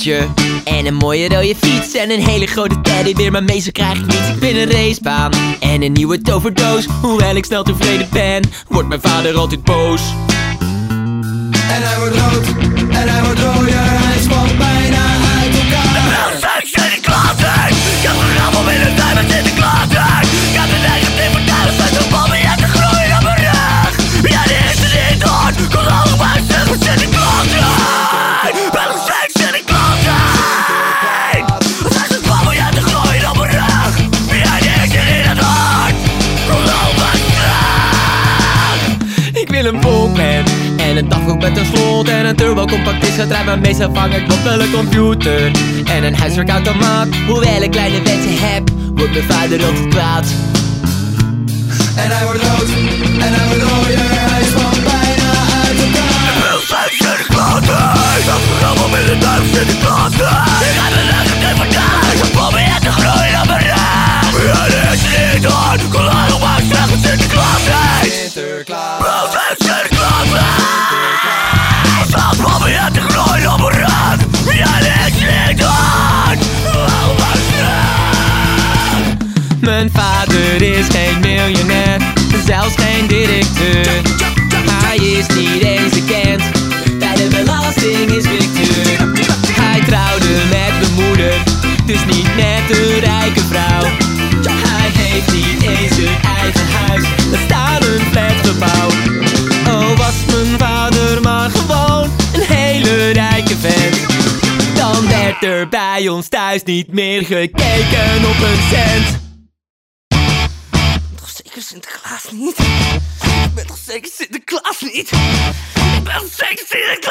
En een mooie rode fiets en een hele grote teddybeer Maar meestal krijg ik niets, ik ben een racebaan En een nieuwe toverdoos. Hoewel ik snel tevreden ben Wordt mijn vader altijd boos. En hij wordt rood, en hij wordt rooier en een dagboek met een slot En een turbo compact is gedraaid Maar meestal vang ik op een computer En een huiswerkautomaat. Hoewel ik kleine wensen heb Wordt mijn vader altijd kwaad. En hij wordt rood, De mijn rug Ja, Mijn vader is geen miljonair Zelfs geen directeur. Hij is niet eens bekend Bij de belastinginspecteur Hij trouwde met mijn moeder Dus niet met een rijke vrouw werd er bij ons thuis niet meer gekeken op een cent Toch zeker Sinterklaas niet? Ik ben toch zeker Sinterklaas niet? Ik ben toch zeker Sinterklaas